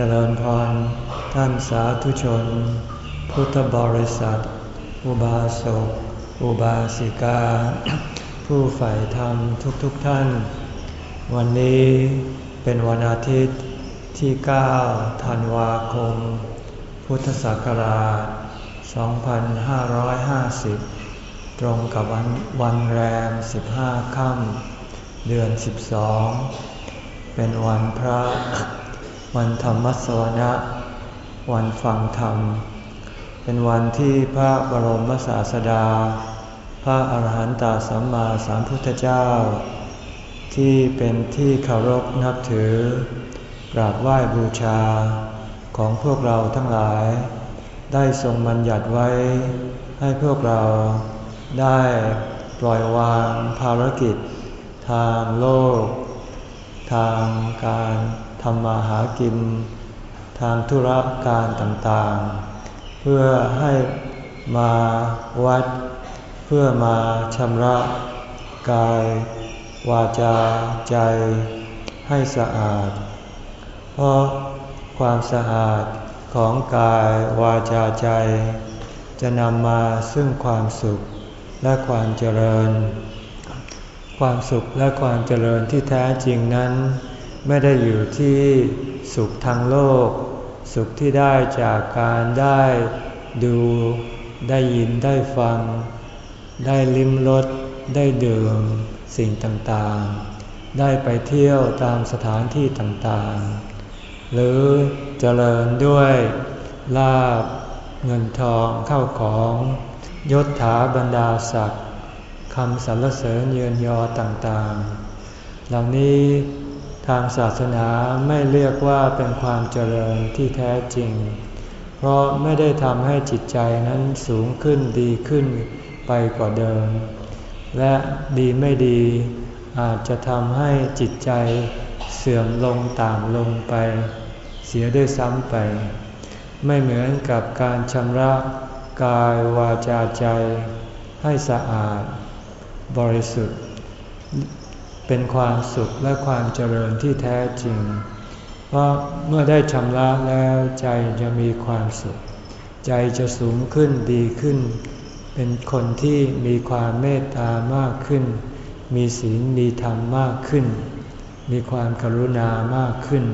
เจริญพรท่านสาธุชน พุทธบริษัท อุบาสก อุบาสิกา ผู้ใฝ่ธรรมทุกๆทท่าน วันนี้เป็นวันอาทิตย์ที่ 9 ธันวาคม พุทธศักราช 2550 ตรงกับวันวันแรม 15 ค่ำเดือน 12 เป็นวันพระ วันธรรมสวนะ วันฟังธรรม เป็นวันที่พระบรมศาสดา พระอาหารหันตสัมมาสัมพุทธเจ้า ที่เป็นที่เคารพนับถือกราบไหว้บูชาของพวกเราทั้งหลาย ได้ทรงบัญญัติไว้ ให้พวกเราได้ปล่อยวางภารกิจ ทางโลก ทางการ ทำมาหากิน ทางธุรการต่างๆ เพื่อให้มาวัด เพื่อมาชำระกาย วาจาใจ ให้สะอาด เพราะความสะอาดของกายวาจาใจ จะนำมาซึ่งความสุขและความเจริญ ความสุขและความเจริญที่แท้จริงนั้น ไม่ได้อยู่ที่สุขทางโลก สุขที่ได้จากการได้ดูได้ยินได้ฟัง ได้ลิ้มรสได้ดื่มสิ่งต่างๆ ได้ไปเที่ยวตามสถานที่ต่างๆ หรือเจริญด้วยลาบเงินทองเข้าของยศถาบรรดาศักดิ์คำสรรเสริญเยือนยอต่างๆ เหล่านี้ ทางศาสนาไม่เรียกว่าเป็นความเจริญที่แท้จริง เพราะไม่ได้ทำให้จิตใจนั้นสูงขึ้นดีขึ้นไปกว่าเดิม และดีไม่ดีอาจจะทำให้จิตใจเสื่อมลงต่ำลงไป เสียด้วยซ้ำไป ไม่เหมือนกับการชำระกายวาจาใจให้สะอาด บริสุทธิ์ เป็นความสุขและความเจริญที่แท้จริง เพราะเมื่อได้ชำระแล้วใจจะมีความสุข ใจจะสูงขึ้นดีขึ้น เป็นคนที่มีความเมตตามากขึ้น มีศีลมีธรรมมากขึ้น มีความกรุณามากขึ้น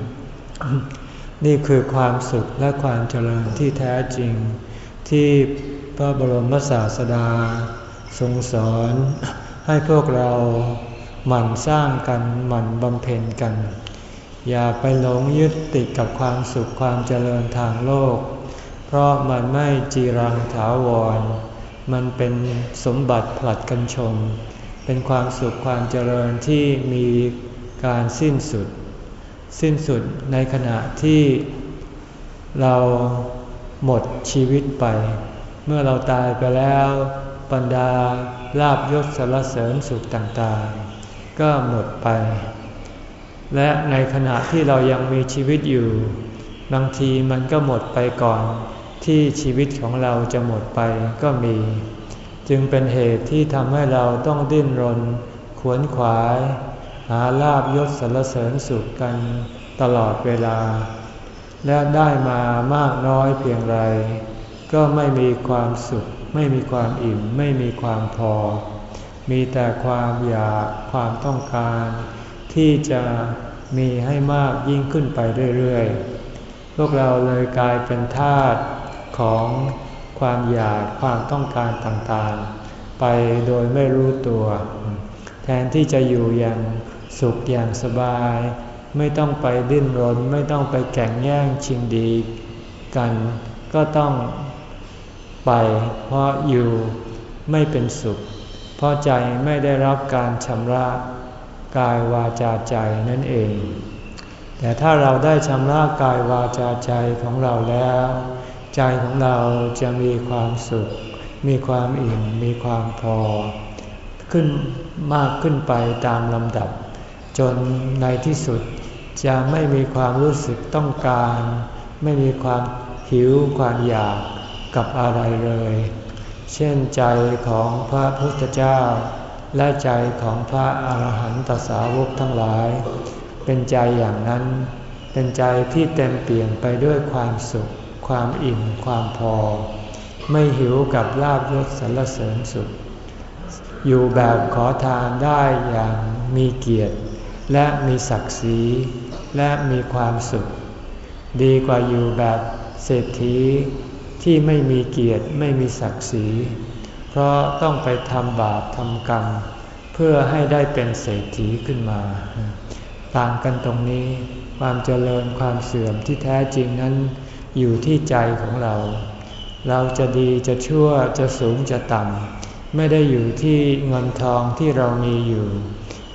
นี่คือความสุขและความเจริญที่แท้จริง ที่พระบรมศาสดาทรงสอนให้พวกเรา หมั่นสร้างกันหมั่นบำเพ็ญกัน อย่าไปหลงยึดติดกับความสุขความเจริญทางโลก เพราะมันไม่จีรังถาวร มันเป็นสมบัติผลัดกันชม เป็นความสุขความเจริญที่มีการสิ้นสุด สิ้นสุดในขณะที่เราหมดชีวิตไป เมื่อเราตายไปแล้วบรรดาลาบยศสารเสริญสุขต่างๆ ก็หมดไป และในขณะที่เรายังมีชีวิตอยู่ บางทีมันก็หมดไปก่อน ที่ชีวิตของเราจะหมดไปก็มี จึงเป็นเหตุที่ทำให้เราต้องดิ้นรน ขวนขวาย หาลาบยศสรรเสริญสุขกันตลอดเวลา และได้มามากน้อยเพียงไร ก็ไม่มีความสุข ไม่มีความอิ่ม ไม่มีความพอ มีแต่ความอยากความต้องการ ที่จะมีให้มากยิ่งขึ้นไปเรื่อยๆ พวกเราเลยกลายเป็นทาสของความอยากความต้องการต่างๆ ไปโดยไม่รู้ตัว แทนที่จะอยู่อย่างสุขอย่างสบาย ไม่ต้องไปดิ้นรน ไม่ต้องไปแข่งแย่งชิงดีกัน ก็ต้องไปเพราะอยู่ไม่เป็นสุข เพราะใจไม่ได้รับการชำระกายวาจาใจนั่นเอง แต่ถ้าเราได้ชำระกายวาจาใจของเราแล้ว ใจของเราจะมีความสุข มีความอิ่ม มีความพอ ขึ้นมากขึ้นไปตามลำดับ จนในที่สุดจะไม่มีความรู้สึกต้องการ ไม่มีความหิวความอยากกับอะไรเลย เช่นใจของพระพุทธเจ้า และใจของพระอาหารหันตสาวกทั้งหลาย เป็นใจอย่างนั้น เป็นใจที่เต็มเปลี่ยนไปด้วยความสุข ความอิ่ม ความพอ ไม่หิวกับลาบยศสรรเสริญสุข อยู่แบบขอทานได้อย่างมีเกียรติ และมีศักดิ์ศรี และมีความสุข ดีกว่าอยู่แบบเศรษฐี ที่ไม่มีเกียรติไม่มีศักดิ์ศรี เพราะต้องไปทำบาปทำกรรม เพื่อให้ได้เป็นเศรษฐีขึ้นมา ต่างกันตรงนี้ความเจริญความเสื่อมที่แท้จริงนั้น อยู่ที่ใจของเรา เราจะดีจะชั่วจะสูงจะต่ำไม่ได้อยู่ที่เงินทองที่เรามีอยู่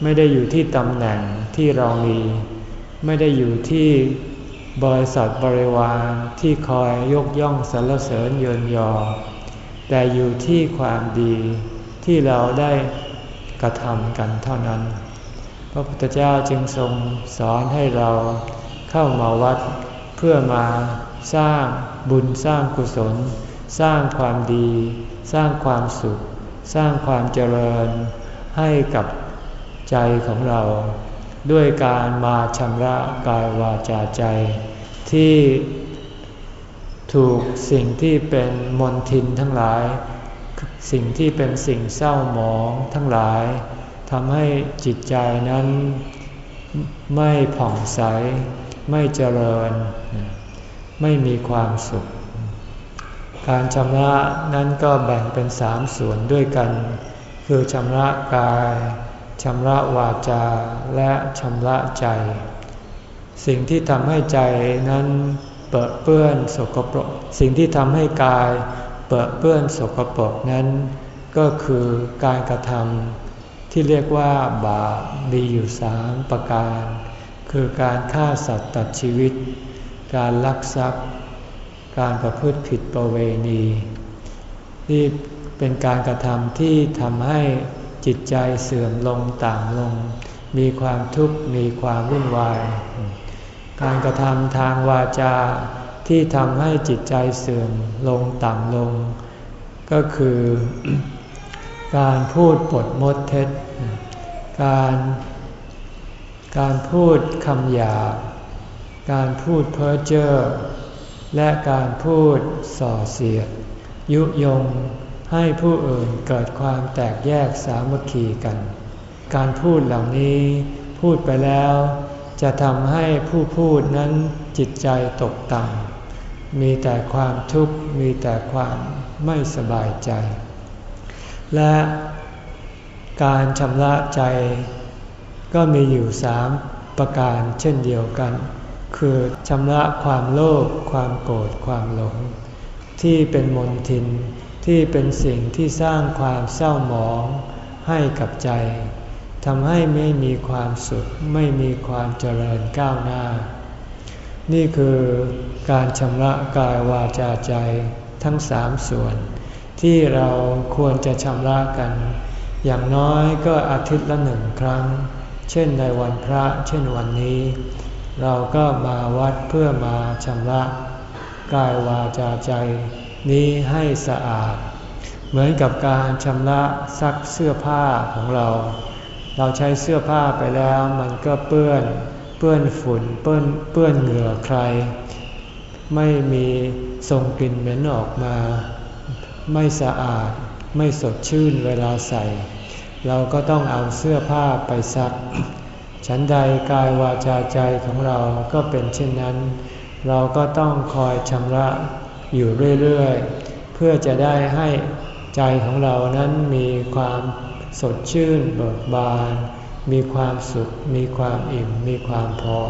ไม่ได้อยู่ที่ตำแหน่งที่เรามี ไม่ได้อยู่ที่ บริษัทบริวารที่คอยยกย่องสรรเสริญเยินยอ แต่อยู่ที่ความดีที่เราได้กระทำกันเท่านั้น พระพุทธเจ้าจึงทรงสอนให้เราเข้ามาวัดเพื่อมาสร้างบุญสร้างกุศล สร้างความดี สร้างความสุข สร้างความเจริญให้กับใจของเรา ด้วยการมาชำระกายวาจาใจ ที่ถูกสิ่งที่เป็นมนทินทั้งหลาย สิ่งที่เป็นสิ่งเศร้าหมองทั้งหลายทำให้จิตใจนั้นไม่ผ่องใส ไม่เจริญ ไม่มีความสุข การชำระนั้นก็แบ่งเป็นสามส่วนด้วยกัน คือชำระกาย ชำระวาจาและชำระใจ สิ่งที่ทำให้ใจนั้นเปื้อเปื้อนสกปรก สิ่งที่ทำให้กายเปื้อเปื้อนสกปรกนั้น ก็คือการกระทำที่เรียกว่าบาปมีอยู่สามประการ คือการฆ่าสัตว์ตัดชีวิต การลักทรัพย์ การประพฤติผิดประเวณีนี่เป็นการกระทำที่ทำให้ จิตใจเสื่อมลงต่างลง มีความทุกข์มีความวุ่นวาย การกระทำทางวาจาที่ทำให้จิตใจเสื่อมลงต่ำลง ก็คือ การพูดปดมดเท็จ การ การพูดคำหยาบการพูดเพ้อเจ้อและการพูดส่อเสียด ยุยง ให้ผู้อื่นเกิดความแตกแยกสามัคคีกัน การพูดเหล่านี้พูดไปแล้ว จะทำให้ผู้พูดนั้นจิตใจตกต่ำมีแต่ความทุกข์มีแต่ความไม่สบายใจ และการชำระใจ ก็มีอยู่สามประการเช่นเดียวกัน คือชำระความโลภความโกรธความหลง ที่เป็นมนทิน ที่เป็นสิ่งที่สร้างความเศร้าหมองให้กับใจทำให้ไม่มีความสุขไม่มีความเจริญก้าวหน้า นี่คือการชำระกายวาจาใจทั้งสามส่วน ที่เราควรจะชำระกัน อย่างน้อยก็อาทิตย์ละหนึ่งครั้ง เช่นในวันพระเช่นวันนี้ เราก็มาวัดเพื่อมาชำระกายวาจาใจ นี้ให้สะอาด เหมือนกับการชำระซักเสื้อผ้าของเรา เราใช้เสื้อผ้าไปแล้วมันก็เปื้อน เปื้อนฝุ่น เปื้อนเปื้อนเหงื่อใคร ไม่มีส่งกลิ่นเหม็นออกมา ไม่สะอาด ไม่สดชื่นเวลาใส่ เราก็ต้องเอาเสื้อผ้าไปซัก ฉันใดกายวาจาใจของเราก็เป็นเช่นนั้น เราก็ต้องคอยชำระ อยู่เรื่อยๆ เพื่อจะได้ให้ใจของเรานั้นมีความสดชื่นเบิกบาน มีความสุข มีความอิ่ม มีความพอ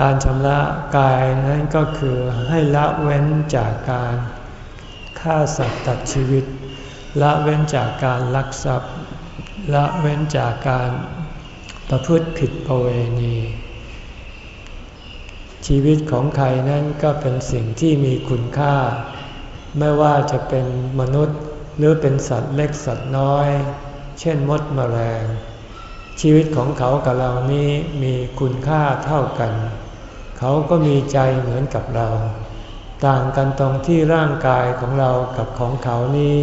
การชำระกายนั้นก็คือให้ละเว้นจากการฆ่าสัตว์ตัดชีวิต ละเว้นจากการลักทรัพย์ ละเว้นจากการประพฤติผิดประเวณี ชีวิตของใครนั้นก็เป็นสิ่งที่มีคุณค่า ไม่ว่าจะเป็นมนุษย์หรือเป็นสัตว์เล็กสัตว์น้อย เช่นมดมแมลง ชีวิตของเขากับเรานี้มีคุณค่าเท่ากัน เขาก็มีใจเหมือนกับเรา ต่างกันตรงที่ร่างกายของเรากับของเขานี้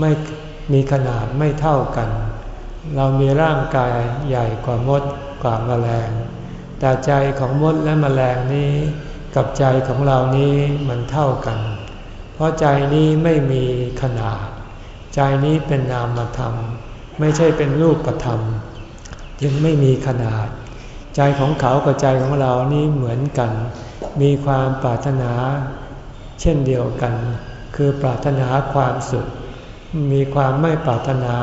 ไม่มีขนาดไม่เท่ากัน เรามีร่างกายใหญ่กว่ามดกว่าแมลง แต่ใจของมดและแมลงนี้กับใจของเรานี้มันเท่ากัน เพราะใจนี้ไม่มีขนาด ใจนี้เป็นนามธรรม ไม่ใช่เป็นรูปธรรม จึงไม่มีขนาด ใจของเขากับใจของเรานี้เหมือนกัน มีความปรารถนา เช่นเดียวกัน คือปรารถนาความสุข มีความไม่ปรารถนา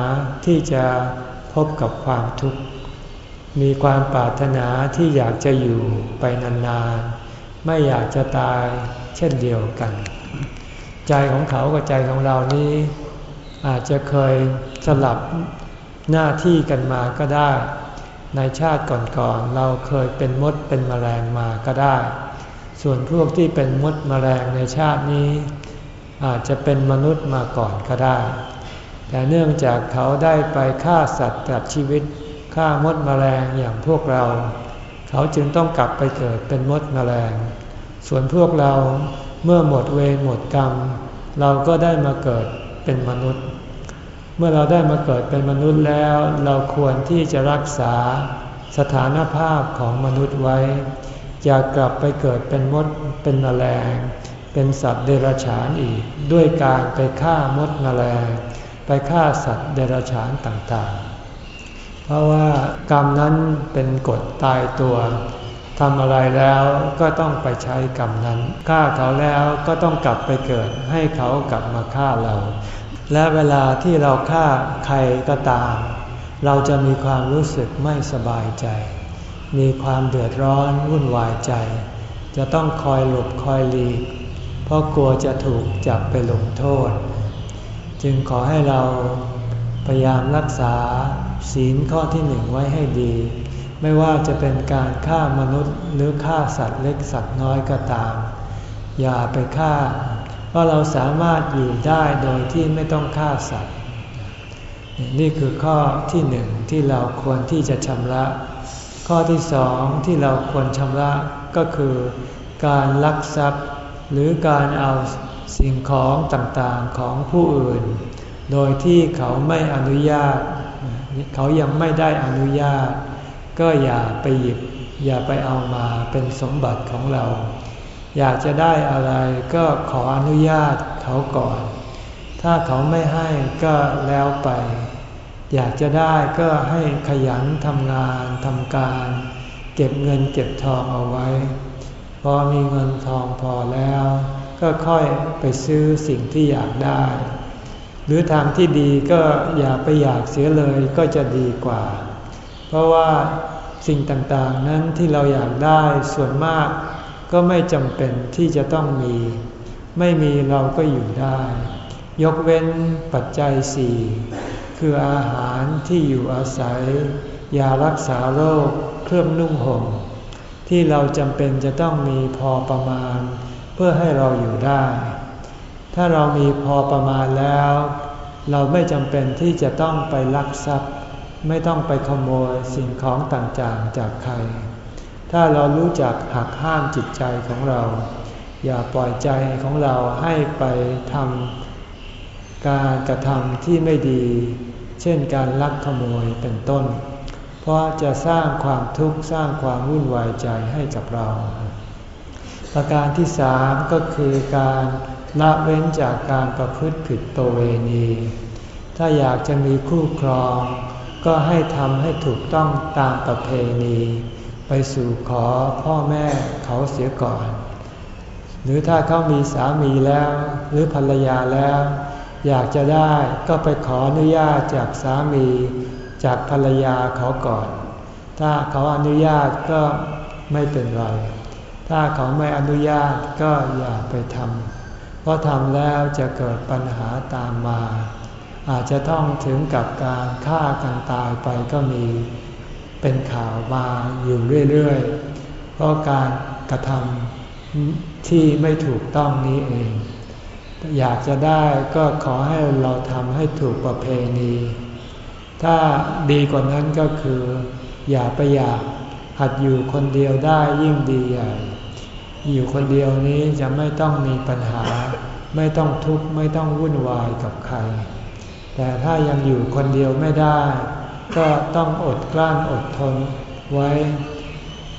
ที่จะพบกับความทุกข์ มีความปรารถนาที่อยากจะอยู่ไปนานๆ ไม่อยากจะตายเช่นเดียวกัน ใจของเขากับใจของเรานี้ อาจจะเคยสลับหน้าที่กันมาก็ได้ ในชาติก่อนๆเราเคยเป็นมดเป็นแมลงมาก็ได้ ส่วนพวกที่เป็นมดแมลงในชาตินี้ อาจจะเป็นมนุษย์มาก่อนก็ได้ แต่เนื่องจากเขาได้ไปฆ่าสัตว์ตัดชีวิต ฆ่ามดแมลงอย่างพวกเรา เขาจึงต้องกลับไปเกิดเป็นมดแมลง ส่วนพวกเราเมื่อหมดเวรหมดกรรม เราก็ได้มาเกิดเป็นมนุษย์ เมื่อเราได้มาเกิดเป็นมนุษย์แล้ว เราควรที่จะรักษาสถานภาพของมนุษย์ไว้ อย่ากลับไปเกิดเป็นมดเป็นแมลง เป็นสัตว์เดรัจฉานอีก ด้วยการไปฆ่ามดแมลง ไปฆ่าสัตว์เดรัจฉานต่างๆ เพราะว่ากรรมนั้นเป็นกฎตายตัวทำอะไรแล้วก็ต้องไปใช้กรรมนั้นฆ่าเขาแล้วก็ต้องกลับไปเกิด ให้เขากลับมาฆ่าเรา และเวลาที่เราฆ่าใครก็ตาม เราจะมีความรู้สึกไม่สบายใจ มีความเดือดร้อนวุ่นวายใจ จะต้องคอยหลบคอยหลีก เพราะกลัวจะถูกจับไปลงโทษ จึงขอให้เราพยายามรักษา ศีลข้อที่หนึ่งไว้ให้ดี ไม่ว่าจะเป็นการฆ่ามนุษย์หรือฆ่าสัตว์เล็กสัตว์น้อยก็ตาม อย่าไปฆ่า เพราะเราสามารถอยู่ได้โดยที่ไม่ต้องฆ่าสัตว์ นี่คือข้อที่หนึ่งที่เราควรที่จะชำระ ข้อที่สองที่เราควรชำระก็คือการลักทรัพย์ หรือการเอาสิ่งของต่างๆของผู้อื่น โดยที่เขาไม่อนุญาต เขายังไม่ได้อนุญาต ก็อย่าไปหยิบ อย่าไปเอามาเป็นสมบัติของเรา อยากจะได้อะไรก็ขออนุญาตเขาก่อน ถ้าเขาไม่ให้ก็แล้วไป อยากจะได้ก็ให้ขยันทำงานทำการ เก็บเงินเก็บทองเอาไว้ พอมีเงินทองพอแล้ว ก็ค่อยไปซื้อสิ่งที่อยากได้ หรือทางที่ดีก็อย่าไปอยากเสียเลยก็จะดีกว่า เพราะว่าสิ่งต่างๆนั้นที่เราอยากได้ส่วนมากก็ไม่จำเป็นที่จะต้องมี ไม่มีเราก็อยู่ได้ ยกเว้นปัจจัยสี่คืออาหารที่อยู่อาศัย ยารักษาโรคเครื่องนุ่งห่มที่เราจำเป็นจะต้องมีพอประมาณ เพื่อให้เราอยู่ได้ ถ้าเรามีพอประมาณแล้ว เราไม่จำเป็นที่จะต้องไปลักทรัพย์ ไม่ต้องไปขโมยสิ่งของต่างๆจากใคร ถ้าเรารู้จักหักห้ามจิตใจของเรา อย่าปล่อยใจของเราให้ไปทำการกระทำที่ไม่ดี เช่นการลักขโมยเป็นต้น เพราะจะสร้างความทุกข์สร้างความวุ่นวายใจให้กับเรา ประการที่สามก็คือการ ละเว้นจากการประพฤติผิดตัวเวณี ถ้าอยากจะมีคู่ครอง ก็ให้ทำให้ถูกต้องตามประเพณี ไปสู่ขอพ่อแม่เขาเสียก่อน หรือถ้าเขามีสามีแล้ว หรือภรรยาแล้ว อยากจะได้ก็ไปขออนุญาตจากสามีจากภรรยาเขาก่อน ถ้าเขาอนุญาตก็ไม่เป็นไร ถ้าเขาไม่อนุญาตก็อย่าไปทำ ราะทำแล้วจะเกิดปัญหาตามมา อาจจะต้องถึงกับการฆ่ากันตายไปก็มี เป็นข่าวมาอยู่เรื่อยๆ เพราะการกระทำที่ไม่ถูกต้องนี้เอง อยากจะได้ก็ขอให้เราทำให้ถูกประเพณี ถ้าดีกว่านั้นก็คือ อย่าไปอยากหัดอยู่คนเดียวได้ยิ่งดีใหญ่อยู่คนเดียวนี้จะไม่ต้องมีปัญหา ไม่ต้องทุกข์ไม่ต้องวุ่นวายกับใคร แต่ถ้ายังอยู่คนเดียวไม่ได้ ก็ต้องอดกลั้นอดทนไว้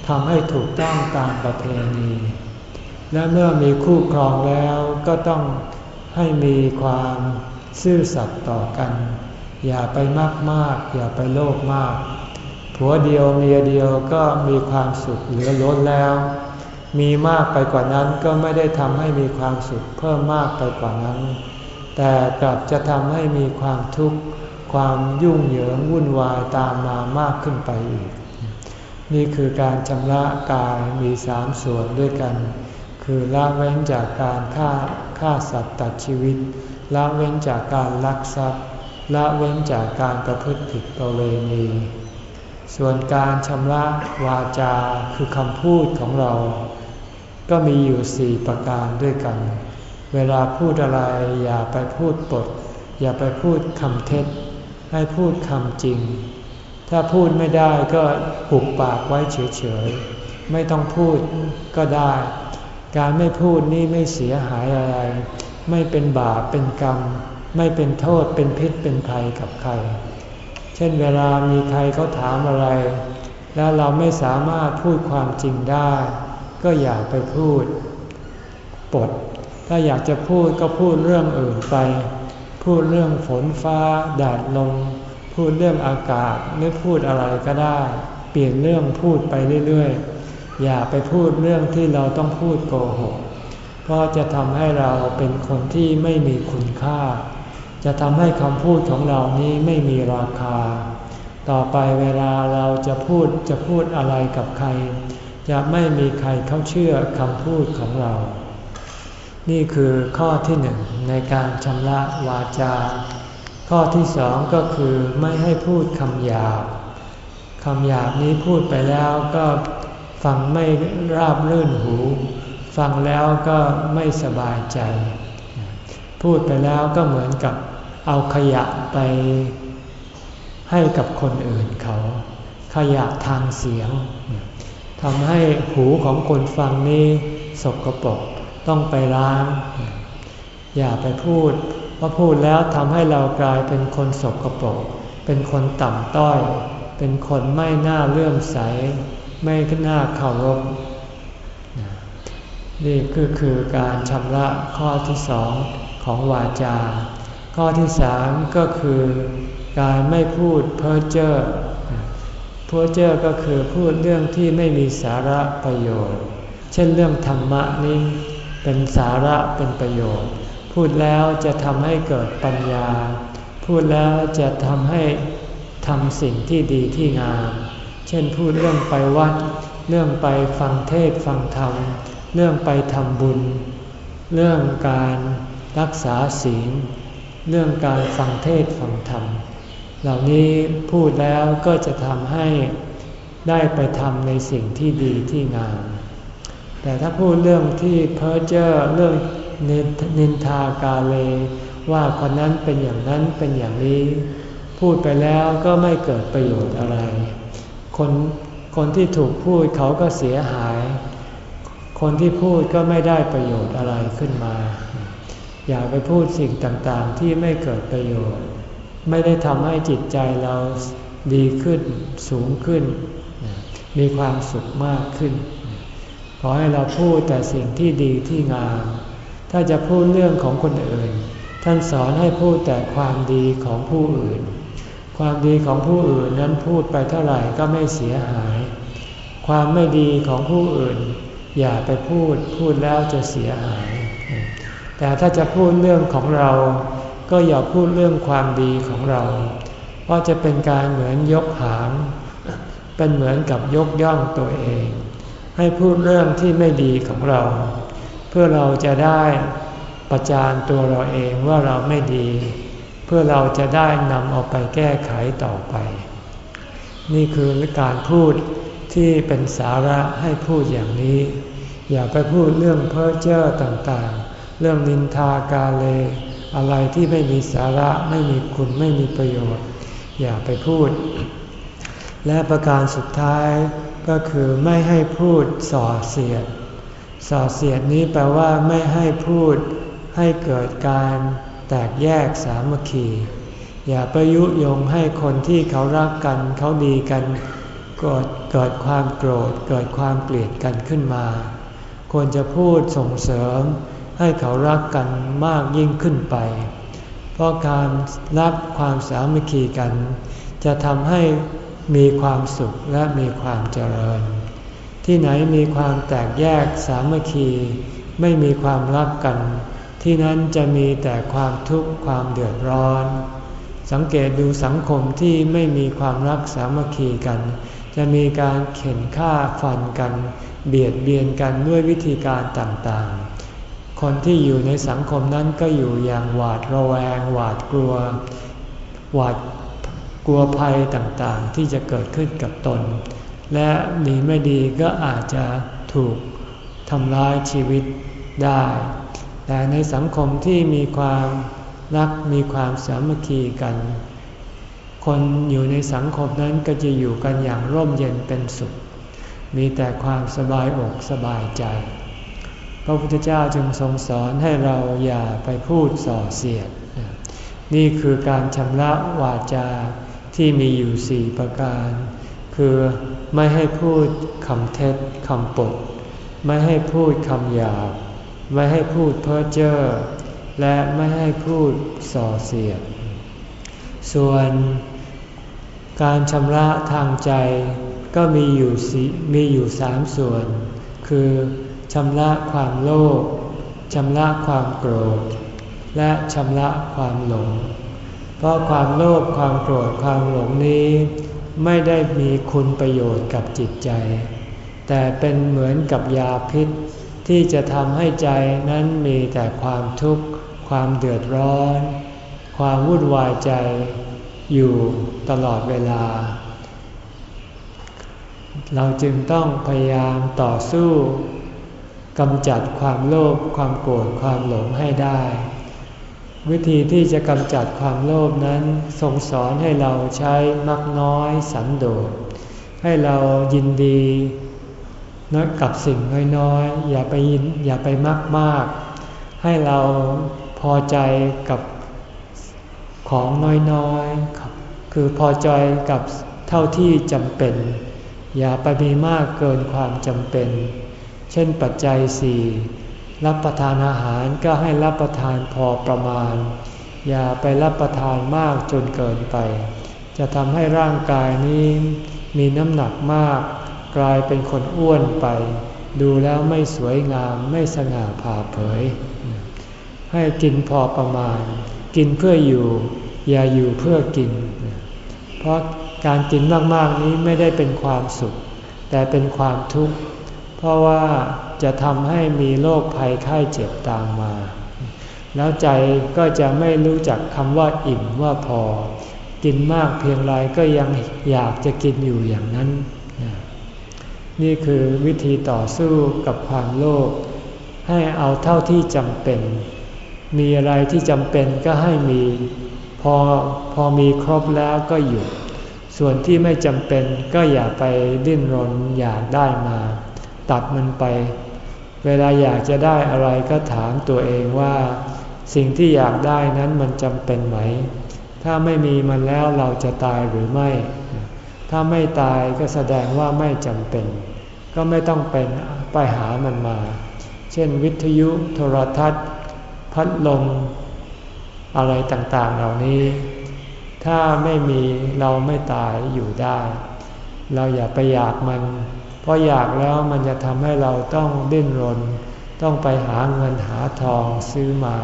ทำให้ถูกต้องตามประเพณี และเมื่อมีคู่ครองแล้วก็ต้องให้มีความซื่อสัตย์ต่อกัน อย่าไปมากมาก อย่าไปโลภมาก ผัวเดียวเมียเดียวก็มีความสุขเหลือล้นแล้ว มีมากไปกว่านั้นก็ไม่ได้ทำให้มีความสุขเพิ่มมากไปกว่านั้น แต่กลับจะทำให้มีความทุกข์ความยุ่งเหยิงวุ่นวายตามมามากขึ้นไปอีก นี่คือการชำระกายมีสามส่วนด้วยกัน คือละเว้นจากการฆ่าฆ่าสัตว์ตัดชีวิต ละเว้นจากการลักทรัพย์ ละเว้นจากการประพฤติผิดประเวณี ส่วนการชำระวาจาคือคำพูดของเรา ก็มีอยู่สี่ประการด้วยกัน เวลาพูดอะไรอย่าไปพูดปด อย่าไปพูดคำเท็จ ให้พูดคำจริง ถ้าพูดไม่ได้ก็หุบปากไว้เฉยๆ ไม่ต้องพูดก็ได้ การไม่พูดนี่ไม่เสียหายอะไร ไม่เป็นบาปเป็นกรรม ไม่เป็นโทษเป็นพิษเป็นภัยกับใคร เช่นเวลามีใครเขาถามอะไร แล้วเราไม่สามารถพูดความจริงได้ ก็อย่าไปพูดปด ถ้าอยากจะพูดก็พูดเรื่องอื่นไป พูดเรื่องฝนฟ้าแดดลมพูดเรื่องอากาศหรือพูดอะไรก็ได้ เปลี่ยนเรื่องพูดไปเรื่อยๆ อย่าไปพูดเรื่องที่เราต้องพูดโกหก เพราะจะทำให้เราเป็นคนที่ไม่มีคุณค่า จะทำให้คำพูดของเรานี้ไม่มีราคา ต่อไปเวลาเราจะพูดจะพูดอะไรกับใคร จะไม่มีใครเขาเชื่อคำพูดของเรา นี่คือข้อที่หนึ่งในการชำระวาจา ข้อที่สองก็คือไม่ให้พูดคำหยาบคำหยาบนี้พูดไปแล้วก็ฟังไม่ราบรื่นหู ฟังแล้วก็ไม่สบายใจ พูดไปแล้วก็เหมือนกับเอาขยะไปให้กับคนอื่นเขา ขยะทางเสียง ทำให้หูของคนฟังนี้สกปรกต้องไปล้าง อย่าไปพูดเพราะพูดแล้วทำให้เรากลายเป็นคนสกปรกเป็นคนต่ำต้อย เป็นคนไม่น่าเลื่อมใส ไม่น่าเคารพนี่คือคือการชำระข้อที่สองของวาจา ข้อที่สามก็คือการไม่พูดเพ้อเจ้อ พ้อเจ้อก็คือพูดเรื่องที่ไม่มีสาระประโยชน์ เช่นเรื่องธรรมะนี้เป็นสาระเป็นประโยชน์ พูดแล้วจะทำให้เกิดปัญญา พูดแล้วจะทำให้ทำสิ่งที่ดีที่งาม เช่นพูดเรื่องไปวัด เรื่องไปฟังเทศฟังธรรม เรื่องไปทำบุญ เรื่องการรักษาศีล เรื่องการฟังเทศฟังธรรม เหล่านี้พูดแล้วก็จะทำให้ได้ไปทำในสิ่งที่ดีที่งาม แต่ถ้าพูดเรื่องที่เพ้อเจ้อเรื่องนินทากาเล ว่าคนนั้นเป็นอย่างนั้นเป็นอย่างนี้ พูดไปแล้วก็ไม่เกิดประโยชน์อะไร คนคนที่ถูกพูดเขาก็เสียหาย คนที่พูดก็ไม่ได้ประโยชน์อะไรขึ้นมา อย่าไปพูดสิ่งต่างๆที่ไม่เกิดประโยชน์ ไม่ได้ทำให้จิตใจเราดีขึ้นสูงขึ้น มีความสุขมากขึ้น ขอให้เราพูดแต่สิ่งที่ดีที่งาม ถ้าจะพูดเรื่องของคนอื่น ท่านสอนให้พูดแต่ความดีของผู้อื่น ความดีของผู้อื่นนั้นพูดไปเท่าไหร่ก็ไม่เสียหาย ความไม่ดีของผู้อื่น อย่าไปพูดพูดแล้วจะเสียหาย แต่ถ้าจะพูดเรื่องของเรา ก็อย่าพูดเรื่องความดีของเรา เพราะจะเป็นการเหมือนยกหาง เป็นเหมือนกับยกย่องตัวเอง ให้พูดเรื่องที่ไม่ดีของเรา เพื่อเราจะได้ประจานตัวเราเองว่าเราไม่ดี เพื่อเราจะได้นำเอาไปแก้ไขต่อไป นี่คือการพูดที่เป็นสาระให้พูดอย่างนี้ อย่าไปพูดเรื่องเพ้อเจ้อต่างๆ เรื่องนินทากาเล อะไรที่ไม่มีสาระไม่มีคุณไม่มีประโยชน์ อย่าไปพูด และประการสุดท้ายก็คือไม่ให้พูดส่อเสียด ส่อเสียดนี้แปลว่าไม่ให้พูด ให้เกิดการแตกแยกสามัคคี อย่าไปยุยงให้คนที่เขารักกัน เขาดีกันเกิดเกิดความโกรธ เกิดความเกลียดกันขึ้นมา ควรจะพูดส่งเสริม ให้เขารักกันมากยิ่งขึ้นไป เพราะการรักความสามัคคีกัน จะทำให้มีความสุขและมีความเจริญ ที่ไหนมีความแตกแยกสามัคคี ไม่มีความรักกัน ที่นั้นจะมีแต่ความทุกข์ความเดือดร้อน สังเกตดูสังคมที่ไม่มีความรักสามัคคีกัน จะมีการเข็นฆ่าฟันกัน เบียดเบียนกันด้วยวิธีการต่างๆ คนที่อยู่ในสังคมนั้นก็อยู่อย่างหวาดระแวง หวาดกลัว หวาดกลัวภัยต่างๆ ที่จะเกิดขึ้นกับตน และดีไม่ดีก็อาจจะถูกทำร้ายชีวิตได้ แต่ในสังคมที่มีความรักมีความสามัคคีกัน คนอยู่ในสังคมนั้นก็จะอยู่กันอย่างร่มเย็นเป็นสุข มีแต่ความสบายอกสบายใจ ระพุทธเจ้าจึงทรงสอนให้เราอย่าไปพูดส่อเสียด นี่คือการชำระวาจาที่มีอยู่สี่ประการ คือไม่ให้พูดคำเท็จคำปด ไม่ให้พูดคำหยาบ ไม่ให้พูดเพ้อเจ้อ และไม่ให้พูดส่อเสียด ส่วนการชำระทางใจก็มีอยู่มีอยู่สามส่วน คือ ชำระความโลภชำระความโกรธ และชำระความหลง เพราะความโลภความโกรธความหลงนี้ ไม่ได้มีคุณประโยชน์กับจิตใจ แต่เป็นเหมือนกับยาพิษ ที่จะทำให้ใจนั้นมีแต่ความทุกข์ ความเดือดร้อน ความวุ่นวายใจอยู่ตลอดเวลา เราจึงต้องพยายามต่อสู้ กำจัดความโลภความโกรธความหลงให้ได้ วิธีที่จะกำจัดความโลภนั้นทรงสอนให้เราใช้มักน้อยสันโดษให้เรายินดีนะกับสิ่งน้อยๆ อย่าไปยินอย่าไปมากมากให้เราพอใจกับของน้อยๆ คือพอใจกับเท่าที่จำเป็น อย่าไปมีมากเกินความจำเป็น เช่นปัจจัยสี่รับประทานอาหารก็ให้รับประทานพอประมาณ อย่าไปรับประทานมากจนเกินไป จะทำให้ร่างกายนี้มีน้ำหนักมาก กลายเป็นคนอ้วนไป ดูแล้วไม่สวยงามไม่สง่าผ่าเผย ให้กินพอประมาณ กินเพื่ออยู่ อย่าอยู่เพื่อกิน เพราะการกินมากๆนี้ไม่ได้เป็นความสุข แต่เป็นความทุกข์ เพราะว่าจะทำให้มีโรคภัยไข้เจ็บตามมา แล้วใจก็จะไม่รู้จักคำว่าอิ่มว่าพอ กินมากเพียงไรก็ยังอยากจะกินอยู่อย่างนั้น นี่คือวิธีต่อสู้กับความโลภให้เอาเท่าที่จำเป็น มีอะไรที่จำเป็นก็ให้มี พอพอมีครบแล้วก็หยุด ส่วนที่ไม่จำเป็นก็อย่าไปดิ้นรนอยากได้มา ตัดมันไป เวลาอยากจะได้อะไรก็ถามตัวเองว่า สิ่งที่อยากได้นั้นมันจำเป็นไหม ถ้าไม่มีมันแล้วเราจะตายหรือไม่ ถ้าไม่ตายก็แสดงว่าไม่จำเป็น ก็ไม่ต้องเป็นไปหามันมา เช่นวิทยุโทรทัศน์ พัดลมอะไรต่างๆเหล่านี้ ถ้าไม่มีเราไม่ตายอยู่ได้ เราอย่าไปอยากมัน ราะอยากแล้วมันจะทำให้เราต้องดิ้นรน ต้องไปหาเงินหาทองซื้อมา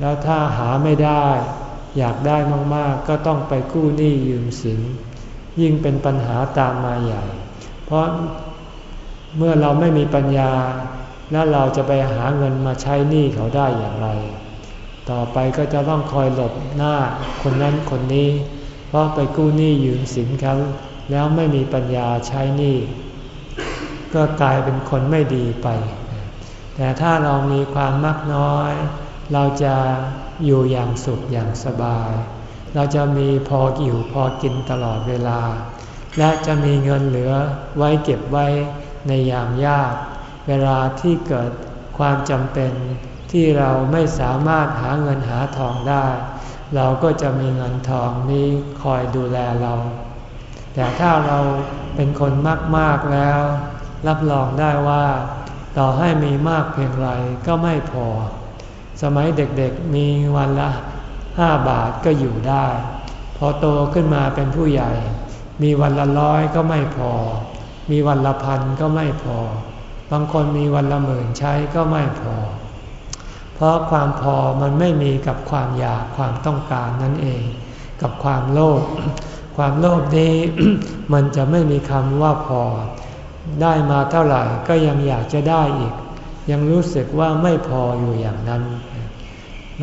แล้วถ้าหาไม่ได้ อยากได้มากๆ ก็ต้องไปกู้หนี้ยืมสิน ยิ่งเป็นปัญหาตามมาใหญ่ เพราะเมื่อเราไม่มีปัญญา แล้วเราจะไปหาเงินมาใช้หนี้เขาได้อย่างไร ต่อไปก็จะต้องคอยหลบหน้าคนนั้นคนนี้ เพราะไปกู้หนี้ยืมสินเขาแล้วไม่มีปัญญาใช้หนี้ ก็กลายเป็นคนไม่ดีไป แต่ถ้าเรามีความมักน้อย เราจะอยู่อย่างสุขอย่างสบาย เราจะมีพออยู่พอกินตลอดเวลา และจะมีเงินเหลือไว้เก็บไว้ในยามยาก เวลาที่เกิดความจำเป็นที่เราไม่สามารถหาเงินหาทองได้ เราก็จะมีเงินทองนี้คอยดูแลเรา แต่ถ้าเราเป็นคนมาก ๆ แล้ว รับรองได้ว่า ต่อให้มีมากเพียงไรก็ไม่พอ สมัยเด็กๆมีวันละห้าบาทก็อยู่ได้ พอโตขึ้นมาเป็นผู้ใหญ่ มีวันละร้อยก็ไม่พอ มีวันละพันก็ไม่พอ บางคนมีวันละหมื่นใช้ก็ไม่พอ เพราะความพอมันไม่มีกับความอยากความต้องการนั่นเอง กับความโลภความโลภนี้มันจะไม่มีคำว่าพอ ได้มาเท่าไหร่ก็ยังอยากจะได้อีก ยังรู้สึกว่าไม่พออยู่อย่างนั้น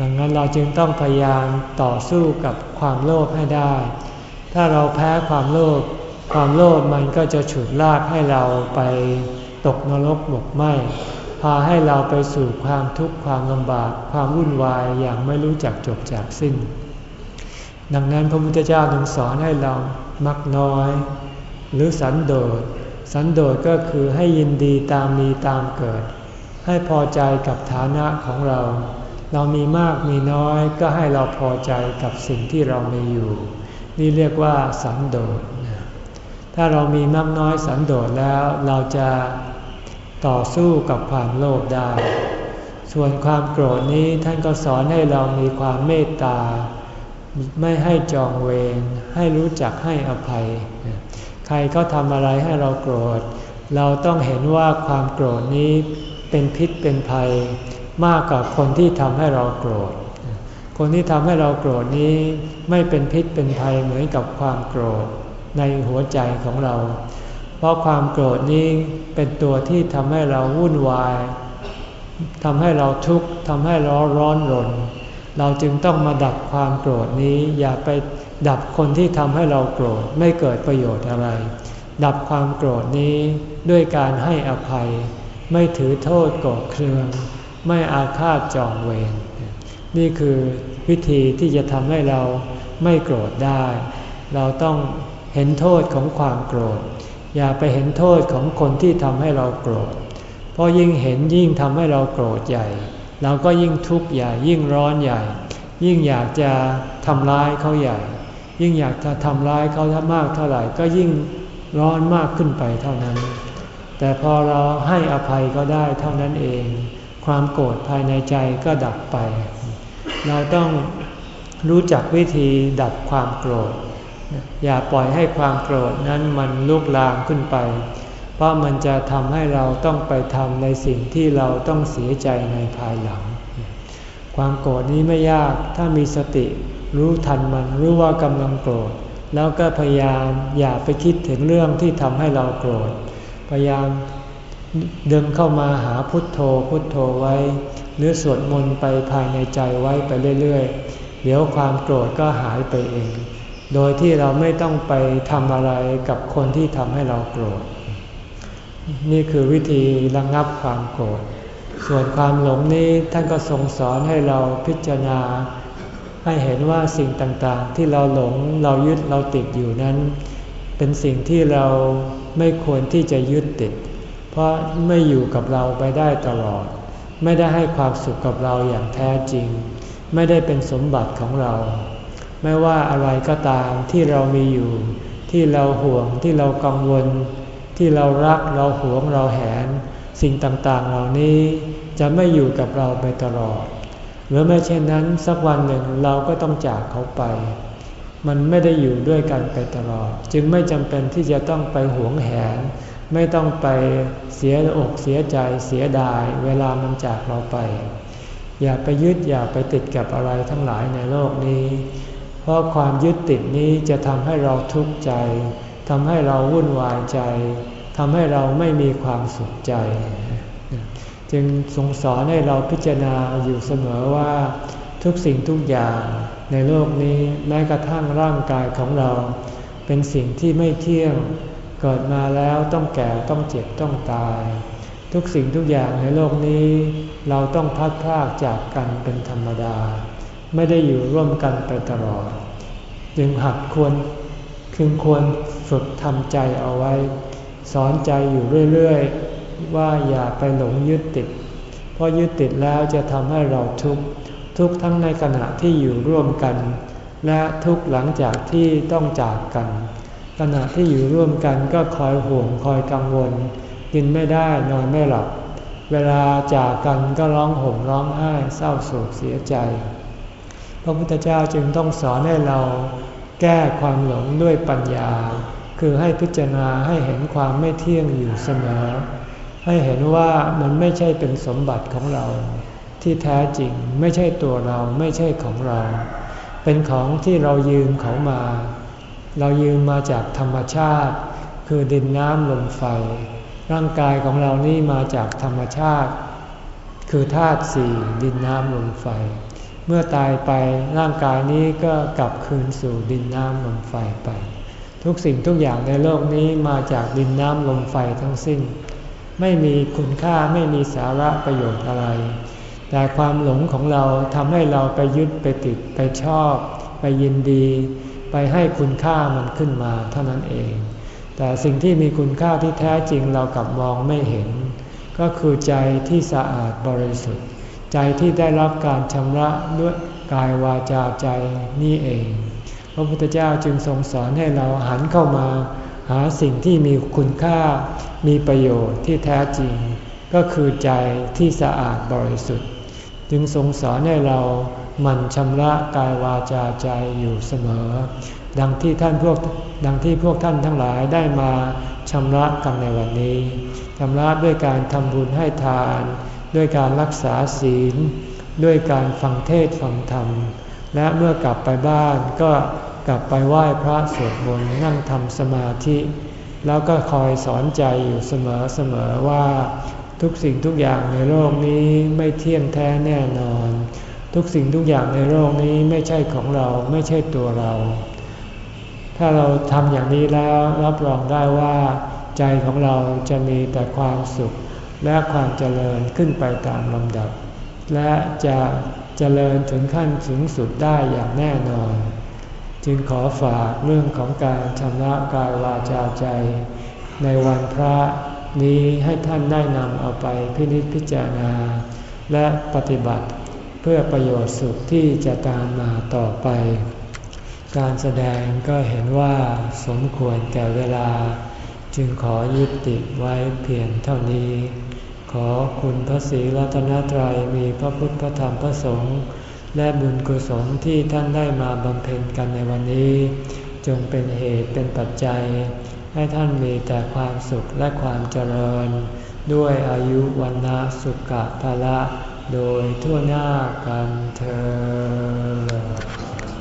ดังนั้นเราจึงต้องพยายามต่อสู้กับความโลภให้ได้ ถ้าเราแพ้ความโลภความโลภมันก็จะฉุดลากให้เราไปตกนรกหมกไหมพาให้เราไปสู่ความทุกข์ความลำบากความวุ่นวายอย่างไม่รู้จักจบจากสิ้น ดังนั้นพระพุทธเจ้าถึงสอนให้เรามักน้อย หรือสันโดษ สันโดษก็คือให้ยินดีตามมีตามเกิด ให้พอใจกับฐานะของเรา เรามีมากมีน้อยก็ให้เราพอใจกับสิ่งที่เรามีอยู่ นี่เรียกว่าสันโดษถ้าเรามีมากน้อยสันโดษแล้วเราจะต่อสู้กับความโลภได้ ส่วนความโกรธนี้ท่านก็สอนให้เรามีความเมตตา ไม่ให้จองเวรให้รู้จักให้อภัย ใครก็ทำอะไรให้เราโกรธ เราต้องเห็นว่าความโกรธนี้เป็นพิษเป็นภัย มากกว่าคนที่ทำให้เราโกรธ คนที่ทำให้เราโกรธนี้ไม่เป็นพิษเป็นภัยเหมือนกับความโกรธในหัวใจของเรา เพราะความโกรธนี้เป็นตัวที่ทำให้เราวุ่นวายทำให้เราทุกข์ทำให้เราร้อนรน เราจึงต้องมาดับความโกรธนี้อย่าไป ดับคนที่ทำให้เราโกรธไม่เกิดประโยชน์อะไร ดับความโกรธนี้ด้วยการให้อภัย ไม่ถือโทษโกรธเคือง ไม่อาฆาตจองเวรนี่คือวิธีที่จะทำให้เราไม่โกรธได้ เราต้องเห็นโทษของความโกรธ อย่าไปเห็นโทษของคนที่ทำให้เราโกรธ เพราะยิ่งเห็นยิ่งทำให้เราโกรธใหญ่ เราก็ยิ่งทุกข์ใหญ่ยิ่งร้อนใหญ่ ยิ่งอยากจะทำร้ายเขาใหญ่ ยิ่งอยากจะทำร้ายเขาถ้ามากเท่าไหร่ก็ยิ่งร้อนมากขึ้นไปเท่านั้น แต่พอเราให้อภัยก็ได้เท่านั้นเอง ความโกรธภายในใจก็ดับไป เราต้องรู้จักวิธีดับความโกรธ อย่าปล่อยให้ความโกรธนั้นมันลุกลามขึ้นไป เพราะมันจะทำให้เราต้องไปทำในสิ่งที่เราต้องเสียใจในภายหลัง ความโกรธนี้ไม่ยากถ้ามีสติ รู้ทันมันรู้ว่ากำลังโกรธ แล้วก็พยายามอย่าไปคิดถึงเรื่องที่ทำให้เราโกรธ พยายามดึงเข้ามาหาพุทโธพุทโธไว้ หรือสวดมนต์ไปภายในใจไว้ไปเรื่อยๆ เดี๋ยวความโกรธก็หายไปเอง โดยที่เราไม่ต้องไปทำอะไรกับคนที่ทำให้เราโกรธ นี่คือวิธีระงงับความโกรธ ส่วนความหลงนี้ท่านก็ทรงสอนให้เราพิจารณา ให้เห็นว่าสิ่งต่างๆ ที่เราหลงเรายึดเราติดอยู่นั้น เป็นสิ่งที่เราไม่ควรที่จะยึดติด เพราะไม่อยู่กับเราไปได้ตลอด ไม่ได้ให้ความสุขกับเราอย่างแท้จริง ไม่ได้เป็นสมบัติของเรา ไม่ว่าอะไรก็ตามที่เรามีอยู่ ที่เราห่วงที่เรากังวล ที่เรารักเราหวงเราแหน สิ่งต่างๆเหล่านี้จะไม่อยู่กับเราไปตลอด รือไม่เช่นนั้นสักวันหนึ่งเราก็ต้องจากเขาไป มันไม่ได้อยู่ด้วยกันไปตลอด จึงไม่จำเป็นที่จะต้องไปหวงแหน ไม่ต้องไปเสียอกเสียใจเสียดาย เวลามันจากเราไป อย่าไปยึดอย่าไปติดกับอะไรทั้งหลายในโลกนี้ เพราะความยึดติดนี้จะทำให้เราทุกข์ใจทำให้เราวุ่นวายใจทำให้เราไม่มีความสุขใจ จึงทรงสอนให้เราพิจารณาอยู่เสมอว่าทุกสิ่งทุกอย่างในโลกนี้แม้กระทั่งร่างกายของเรา เป็นสิ่งที่ไม่เที่ยงเกิดมาแล้วต้องแก่ต้องเจ็บต้องตาย ทุกสิ่งทุกอย่างในโลกนี้ เราต้องพัดพรากจากกันเป็นธรรมดา ไม่ได้อยู่ร่วมกันไปตลอด จึงหัดควรคึงควรฝึกทำใจเอาไว้ สอนใจอยู่เรื่อย ว่าอย่าไปหลงยึดติด เพราะยึดติดแล้วจะทำให้เราทุกข์ทุกข์ทั้งในขณะที่อยู่ร่วมกัน และทุกข์หลังจากที่ต้องจากกัน ขณะที่อยู่ร่วมกันก็คอยห่วงคอยกังวล กินไม่ได้นอนไม่หลับ เวลาจากกันก็ร้องห่มร้องไห้เศร้าโศกเสียใจ พระพุทธเจ้าจึงต้องสอนให้เราแก้ความหลงด้วยปัญญา คือให้พิจารณาให้เห็นความไม่เที่ยงอยู่เสมอ ให้เห็นว่ามันไม่ใช่เป็นสมบัติของเรา ที่แท้จริงไม่ใช่ตัวเราไม่ใช่ของเรา เป็นของที่เรายืมเขามา เรายืมมาจากธรรมชาติ คือดินน้ำลมไฟ ร่างกายของเรานี่มาจากธรรมชาติ คือธาตุสี่ดินน้ำลมไฟ เมื่อตายไปร่างกายนี้ก็กลับคืนสู่ดินน้ำลมไฟไป ทุกสิ่งทุกอย่างในโลกนี้มาจากดินน้ำลมไฟทั้งสิ้น ไม่มีคุณค่าไม่มีสาระประโยชน์อะไร แต่ความหลงของเราทำให้เราไปยึดไปติดไปชอบ ไปยินดี ไปให้คุณค่ามันขึ้นมาเท่านั้นเอง แต่สิ่งที่มีคุณค่าที่แท้จริงเรากลับมองไม่เห็น ก็คือใจที่สะอาดบริสุทธิ์ ใจที่ได้รับการชำระด้วยกายวาจาใจนี่เอง พระพุทธเจ้าจึงทรงสอนให้เราหันเข้ามา หาสิ่งที่มีคุณค่ามีประโยชน์ที่แท้จริง ก็คือใจที่สะอาดบริสุทธิ์ จึงทรงสอนให้เรามันชำระกายวาจาใจอยู่เสมอ ดังที่ท่านพวกดังที่พวกท่านทั้งหลายได้มาชำระกันในวันนี้ชำระด้วยการทำบุญให้ทาน ด้วยการรักษาศีล ด้วยการฟังเทศฟังธรรม และเมื่อกลับไปบ้านก็ กลับไปไหว้พระสวดมนต์นั่งทำสมาธิ แล้วก็คอยสอนใจอยู่เสมอๆว่าทุกสิ่งทุกอย่างในโลกนี้ไม่เที่ยงแท้แน่นอน ทุกสิ่งทุกอย่างในโลกนี้ไม่ใช่ของเราไม่ใช่ตัวเรา ถ้าเราทำอย่างนี้แล้วรับรองได้ว่าใจของเราจะมีแต่ความสุขและความเจริญขึ้นไปตามลำดับ และจะเจริญถึงขั้นสูงสุดได้อย่างแน่นอน จึงขอฝากเรื่องของการชำระกายวาจาใจ ในวันพระนี้ให้ท่านได้นำเอาไปพินิจพิจารณา และปฏิบัติเพื่อประโยชน์สุขที่จะตามมาต่อไป การแสดงก็เห็นว่าสมควรแก่เวลา จึงขอยุติไว้เพียงเท่านี้ ขอคุณพระศรีรัตนตรัยมีพระพุทธพระธรรมพระสงฆ์ และบุญกุศลที่ท่านได้มาบำเพ็ญกันในวันนี้ จงเป็นเหตุเป็นปัจจัย ให้ท่านมีแต่ความสุขและความเจริญ ด้วยอายุวันนะสุขภาละ โดยทั่วหน้ากันเธอ